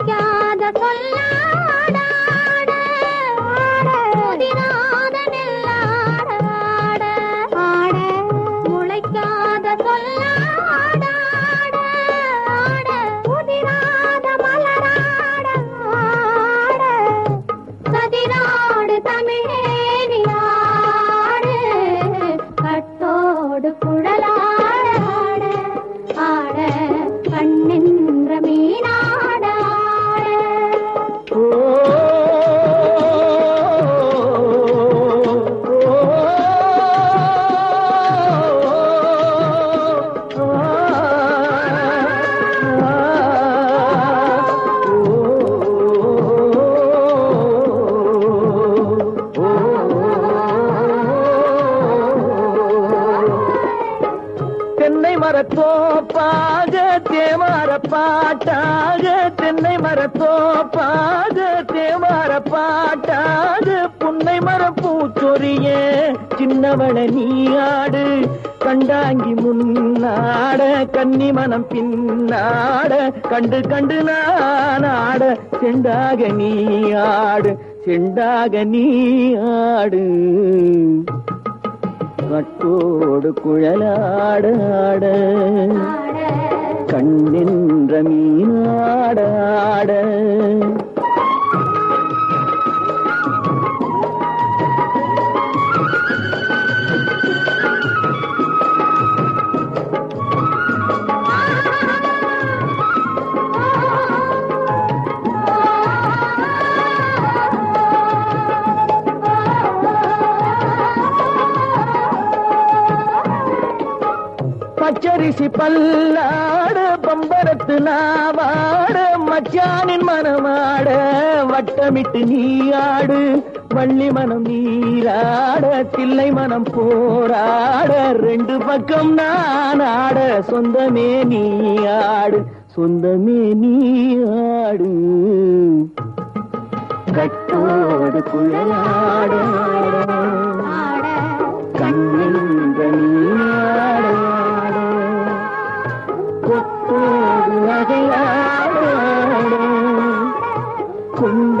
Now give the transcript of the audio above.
क्या மரத்தோப்பாக தேமார பாட்டாக தென்னை மரத்தோப்பாக தேமார பாட்டாக புன்னை மரம் பூச்சொரிய சின்னவள நீயாடு கண்டாங்கி முன்னாட கன்னி மனம் பின்னாட கண்டு கண்டு நானாட செண்டாக நீ ஆடு செண்டாக நீ ஆடு. கட்டோடு குழலாட ஆட கண்ணின்ற பச்சரிசி பல்லாடு பம்பரத்து நாவாடு மச்சானின் மனமாட வட்டமிட்டு நீயாடு வள்ளி மனம் நீராட தில்லை மனம் போராட ரெண்டு பக்கம் நான் ஆட சொந்தமே நீயாடு சொந்தமே நீயாடு. கட்டோடு குழலாடு கொண்டு